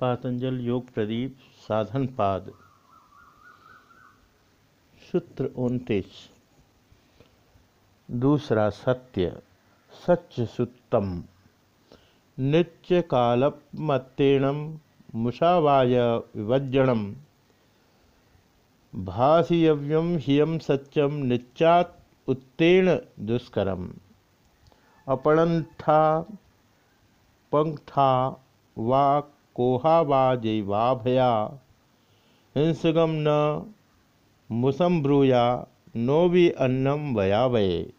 पातंजल योग प्रदीप साधन पाद। सूत्र उनतीस। दूसरा सत्य, सच्च सुत्तम। नित्य कालमत्तेणम मुषावाय विभज्जनम भाषियव्यम हियम सत्यम नित्यात उत्तेण दुष्करम। अपणंथा पंक्था वा कोहा वा हिंसगम न मुसम्ब्रूया नो भी अन्नम वया वये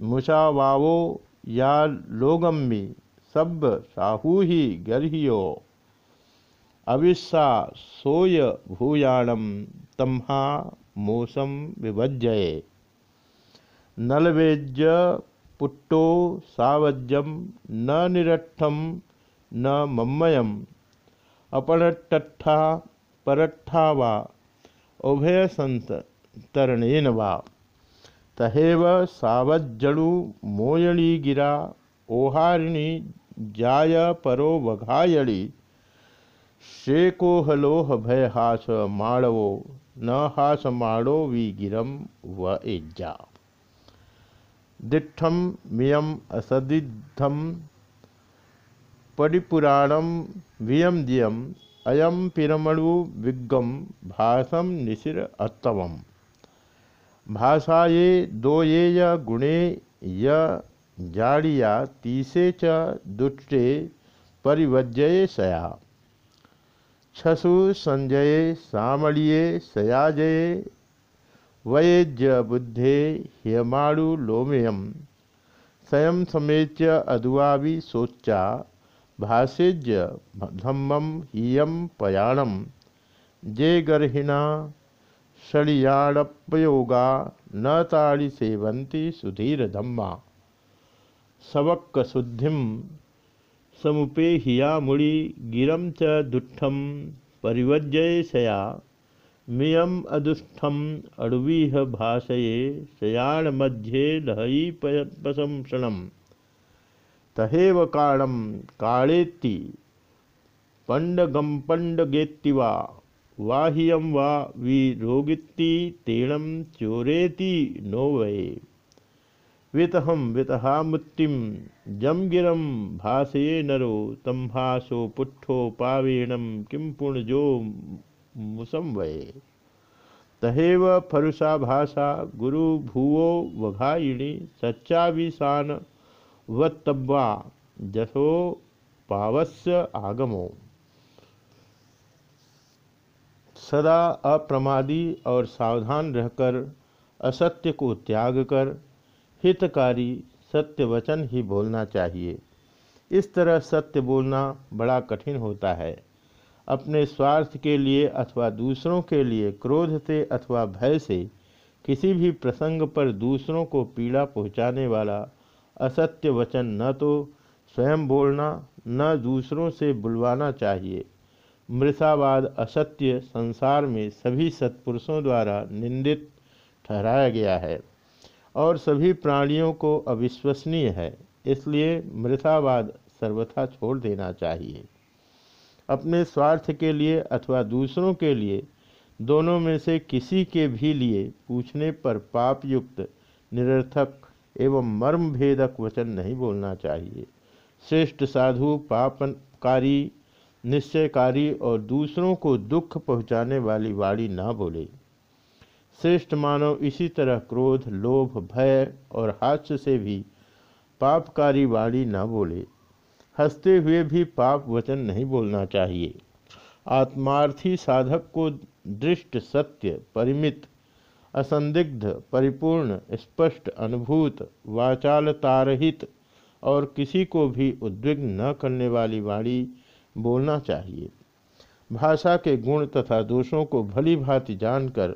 मुषावावो या लोगम्मी सब साहू ही गर्हियो। अविस्सा सोय भूयाणम तम्हा मोसम विभज्जये। नलवेज्य पुट्टो सावज्यम न निरठम न मम्मयम। अपरट्ठा परट्ठा वा उभय संतरणेन वा। तहेव सावज्जणु मोयणी गिरा ओहारिणी जाय परो वघायणी शेकोहलोह भय हास माड़वो न हास माड़ो वि गिरम व एज्जा। दिठम मियम असदिद्धम परिपुराणम वियम दियम अयम पिरमणु विगम भाषम निशिर अत्तव भाषाए दो ये य गुणे य जाड़िया, तीसे च दुष्टे परिवज्जये सया। छसु संजये सामड़िये सयाजये, वयेज्य बुद्धे ह्यमाणु लोमेयम। स्वयं समेत्य अदुआवि सोचा भाष्यज्य धम्मम हीयम पयाणम जे गर्हिणा षड़ियाणपयोगा न ताड़ी सेवंती सुधीर धम्मा सवक्क शुद्धिम समुपे हिया मुड़ी गिरम च दुष्ठम परिवज्जय सया मियम अदुष्ठम अड़वीह भाषये शयाण मध्ये लहई पशंसणम तहेव काणम काड़ेति पंडगम वा वाह्यम वा विरोगिति तेणम चोरेति नो वये वितहम वितहा वितहामुत्तिम जमगिरम भाषये नरो तम्भासो पुट्ठो पावेणम किम पुण्यो मुसंवये तहेव फरुषा भाषा गुरु भुवो वघायिणी वत्तब्वा जसो पावस्य आगमो। सदा अप्रमादी और सावधान रहकर असत्य को त्याग कर, हितकारी सत्य वचन ही बोलना चाहिए। इस तरह सत्य बोलना बड़ा कठिन होता है। अपने स्वार्थ के लिए अथवा दूसरों के लिए क्रोध से अथवा भय से किसी भी प्रसंग पर दूसरों को पीड़ा पहुँचाने वाला असत्य वचन न तो स्वयं बोलना, न दूसरों से बुलवाना चाहिए। मृषावाद असत्य संसार में सभी सत्पुरुषों द्वारा निंदित ठहराया गया है और सभी प्राणियों को अविश्वसनीय है, इसलिए मृषावाद सर्वथा छोड़ देना चाहिए। अपने स्वार्थ के लिए अथवा दूसरों के लिए, दोनों में से किसी के भी लिए पूछने पर पापयुक्त, निरर्थक एवं मर्म भेदक वचन नहीं बोलना चाहिए। श्रेष्ठ साधु पापकारी निश्चयकारी और दूसरों को दुख पहुँचाने वाली वाणी ना बोले। श्रेष्ठ मानव इसी तरह क्रोध, लोभ, भय और हास्य से भी पापकारी वाणी ना बोले। हँसते हुए भी पाप वचन नहीं बोलना चाहिए। आत्मार्थी साधक को दृष्ट सत्य, परिमित असंदिग्ध, परिपूर्ण, स्पष्ट, अनुभूत, वाचालतारहित और किसी को भी उद्विग्न न करने वाली वाणी बोलना चाहिए। भाषा के गुण तथा दोषों को भली भांति जानकर,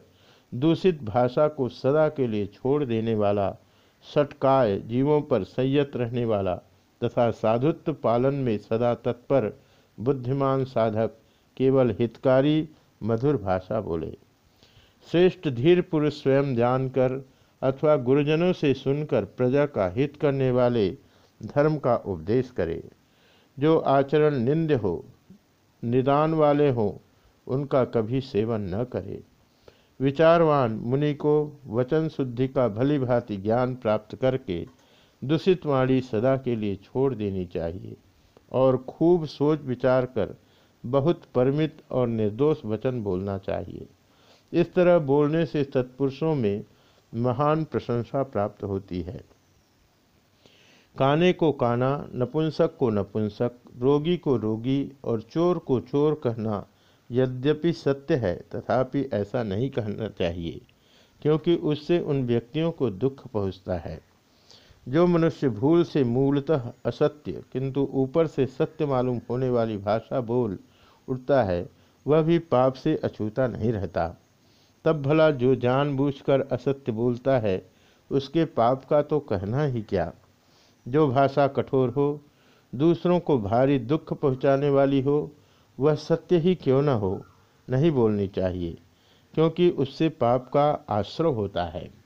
दूषित भाषा को सदा के लिए छोड़ देने वाला सटकाय जीवों पर संयत रहने वाला तथा साधुत्व पालन में सदा तत्पर, बुद्धिमान साधक केवल हितकारी, मधुर भाषा बोले। श्रेष्ठ धीर पुरुष स्वयं जानकर अथवा गुरुजनों से सुनकर प्रजा का हित करने वाले धर्म का उपदेश करे। जो आचरण निंद हो, निदान वाले हों, उनका कभी सेवन न करे। विचारवान मुनि को वचन शुद्धि का भली भांति ज्ञान प्राप्त करके दूषित वाणी सदा के लिए छोड़ देनी चाहिए और खूब सोच विचार कर बहुत परिमित और निर्दोष वचन बोलना चाहिए। इस तरह बोलने से तत्पुरुषों में महान प्रशंसा प्राप्त होती है। काने को काना, नपुंसक को नपुंसक, रोगी को रोगी और चोर को चोर कहना यद्यपि सत्य है, तथापि ऐसा नहीं कहना चाहिए, क्योंकि उससे उन व्यक्तियों को दुख पहुँचता है। जो मनुष्य भूल से मूलतः असत्य, किंतु ऊपर से सत्य मालूम होने वाली भाषा बोल उठता है, वह भी पाप से अछूता नहीं रहता। तब भला जो जानबूझकर असत्य बोलता है, उसके पाप का तो कहना ही क्या? जो भाषा कठोर हो, दूसरों को भारी दुख पहुँचाने वाली हो, वह सत्य ही क्यों न हो? नहीं बोलनी चाहिए, क्योंकि उससे पाप का आश्रय होता है।